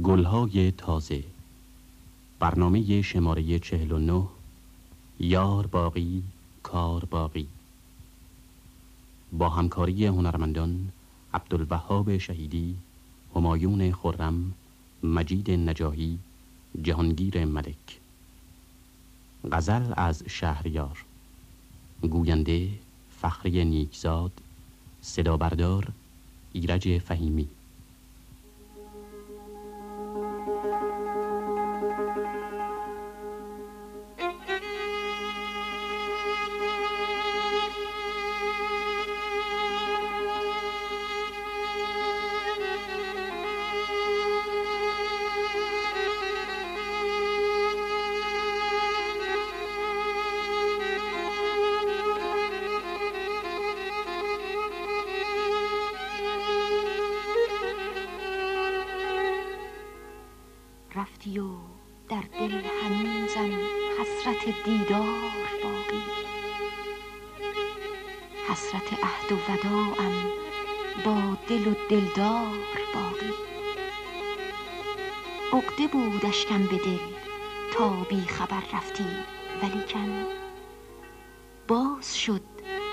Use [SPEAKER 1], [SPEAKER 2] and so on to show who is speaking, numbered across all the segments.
[SPEAKER 1] گلهای تازه. برنامه شماره 49 یار باقی کار باقی. با همکاری هنرمندان عبدالوهاب شهیدی همایون خرم مجید نجاهی جهانگیر ملک. غزل از شهریار. گوینده فخری نیکزاد صدا بردار ایرج فهیمی.
[SPEAKER 2] با دل و دلدار باقی. عقده بود اشکم به دل تا بی خبر رفتی ولیکن باز شد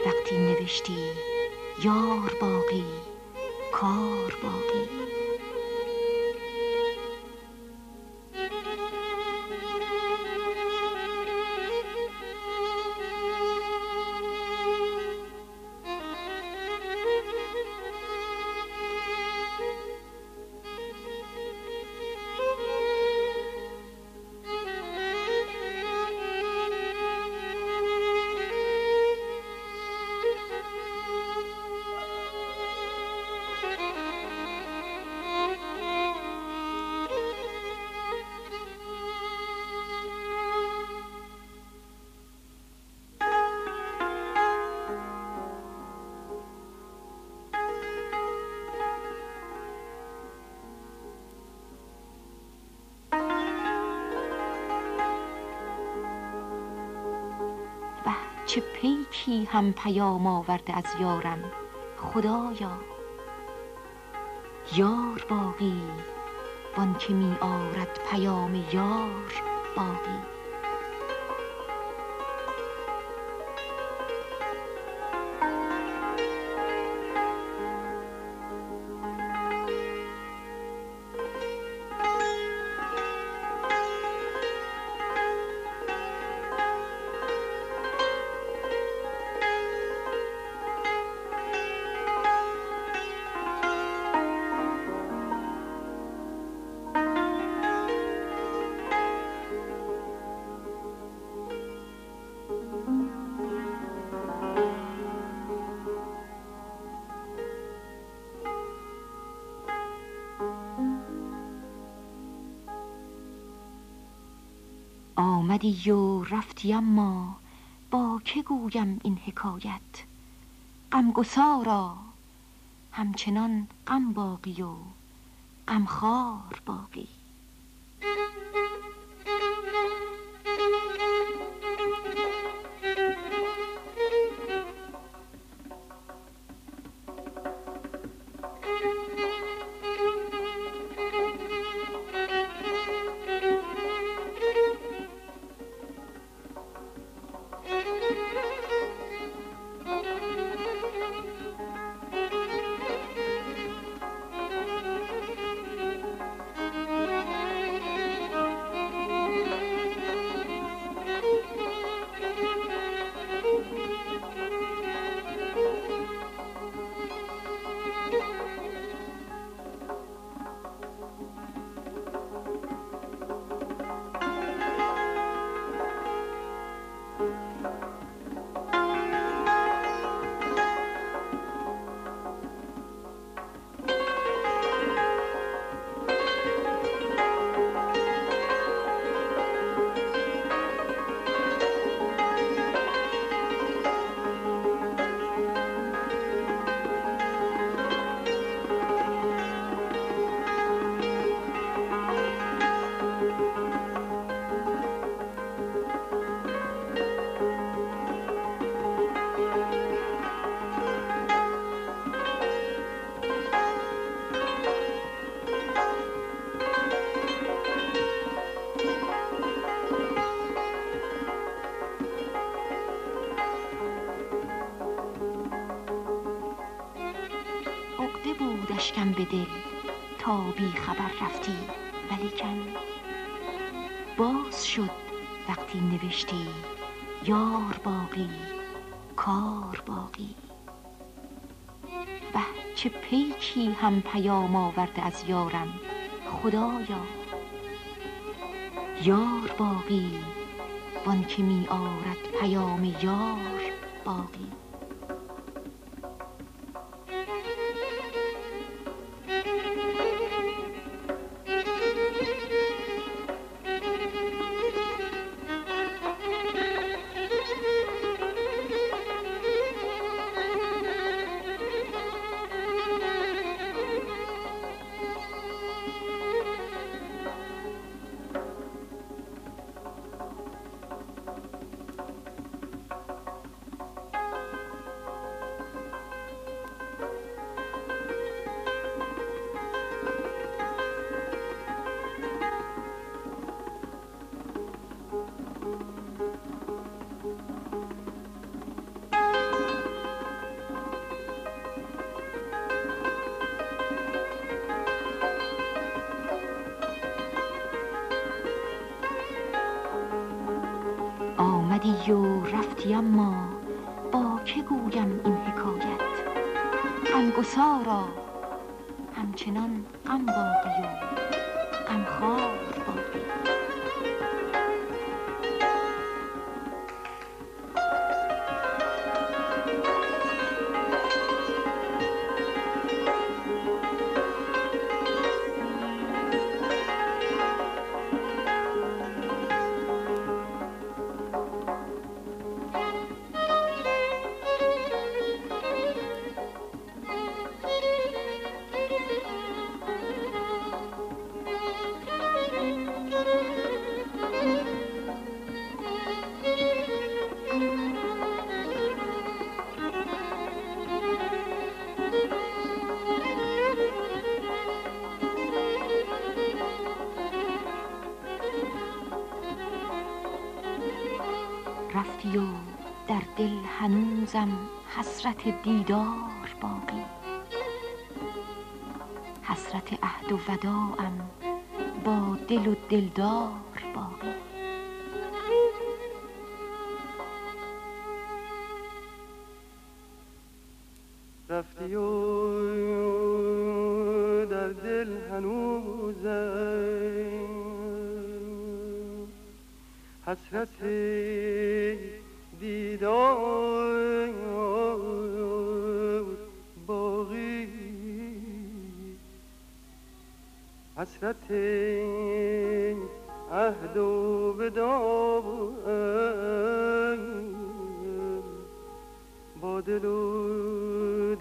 [SPEAKER 2] وقتی نوشتی یار باقی کار باقی. چه پیکی هم پیام آورده از یارم خدایا. یار باقی وان که می آرد پیام یار باقی. آمدی و رفتی اما با که گویم این حکایت؟ غمگسارا همچنان غم باقی و غمخوار باقی. اشکم به دل تا بی خبر رفتی. ولیکن باز شد وقتی نوشتی یار باقی کار باقی. به چه پیکی هم پیام آورده از یارم خدایا. یار باقی وان که می آرد پیام یار باقی. آمدی و رفتی اما با که گویم این حکایت؟ غمگسارا همچنان غم باقی و غمخوار. هنوزم حسرت دیدار باقی. حسرت عهد و وداعم با دل و دلدار باقی.
[SPEAKER 3] رفتی و در دل هنوزم حسرت دیدار باقی. حسرت عهد و بداب با دل و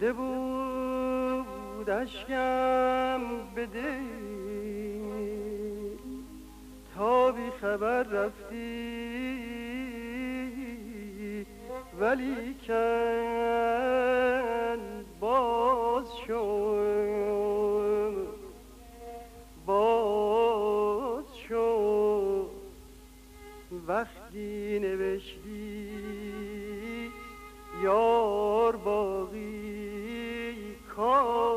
[SPEAKER 3] عقده بود اشکم به دل تا بی خبر رفتی ولی کن باز شد. باز شد. وقتی نوشتی یار باقی کار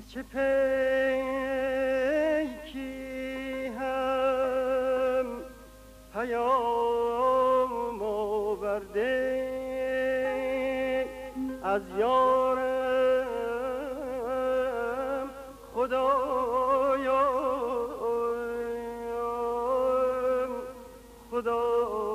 [SPEAKER 3] چه پیکی هم پیام آورده از یارم خدایا خدایا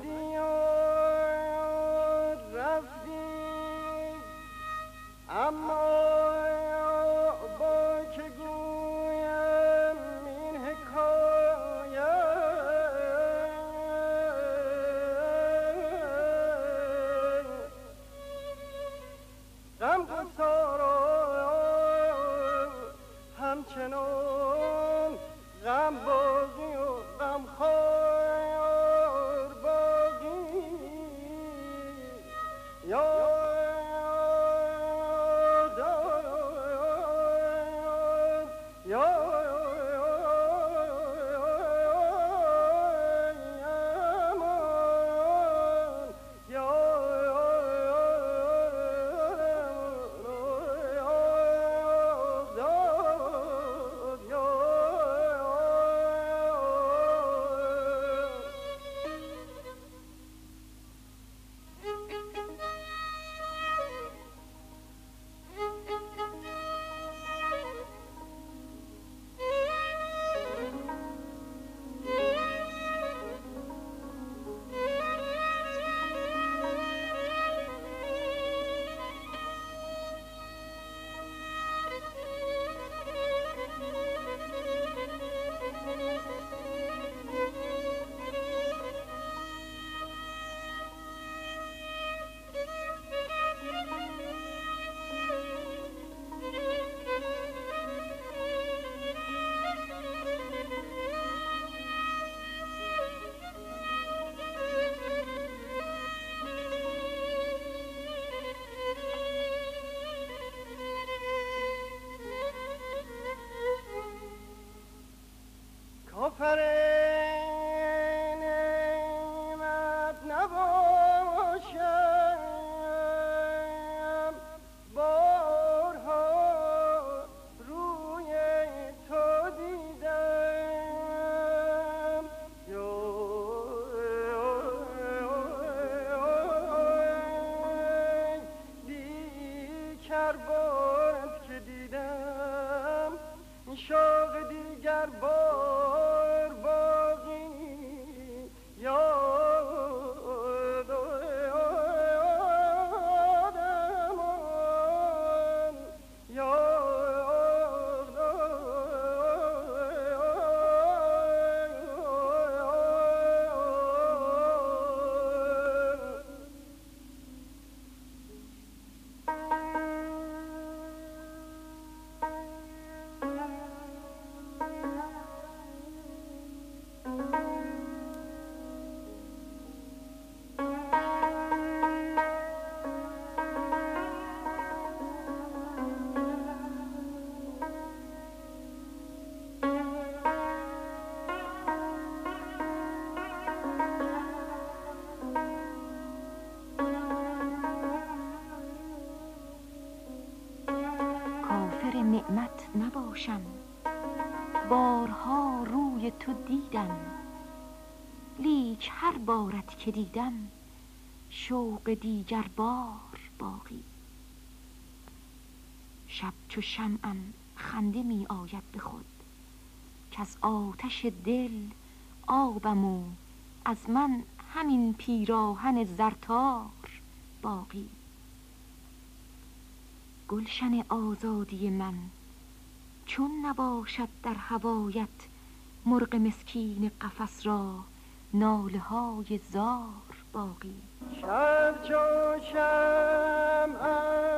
[SPEAKER 3] آمدی Aferin. بارت که دیدم شوق دیگر بار باقی.
[SPEAKER 2] شب چو شمعم خنده می آید به خود از آتش دل آبم و از من همین پیراهن زرتار باقی. گلشن آزادی من چون نباشد در هوایت مرغ مسکین قفس را ناله های زار باقی.
[SPEAKER 3] شب چو شمعم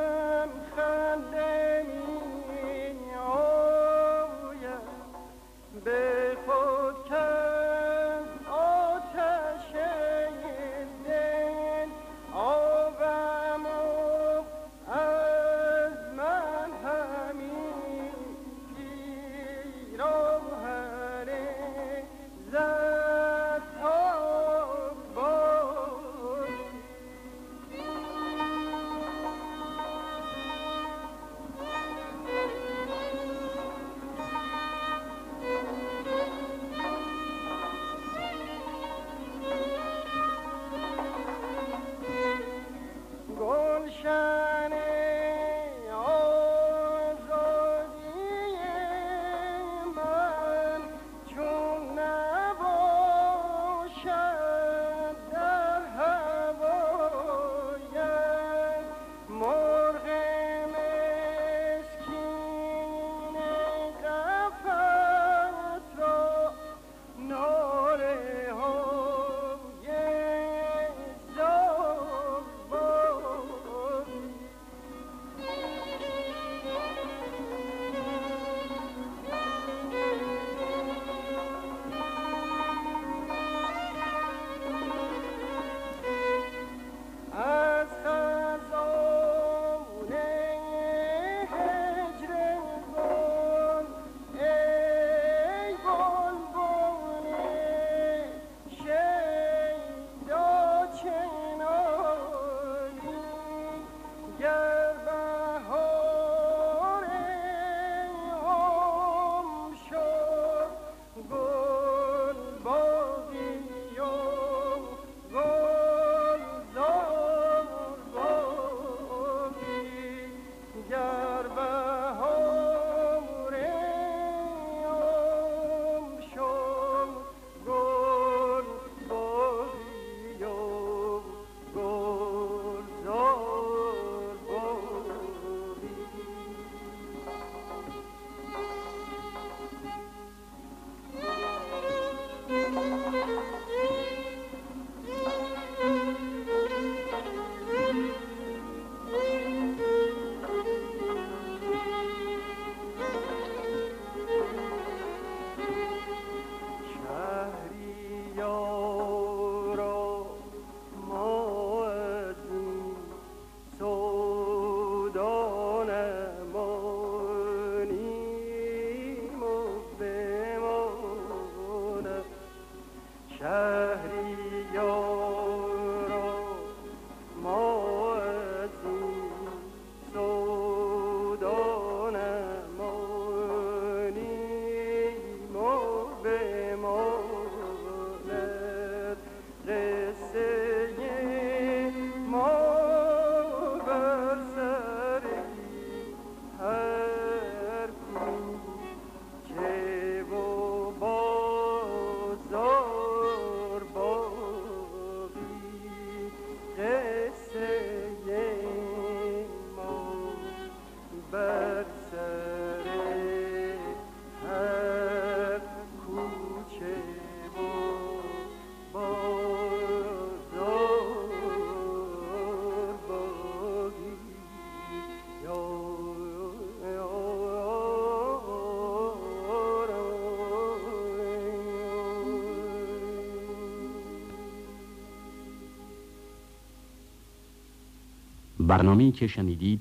[SPEAKER 1] برنامه‌ای که شنیدید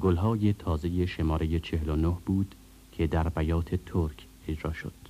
[SPEAKER 1] گلهای تازه شماره 49 بود که در بیات ترک اجرا شد.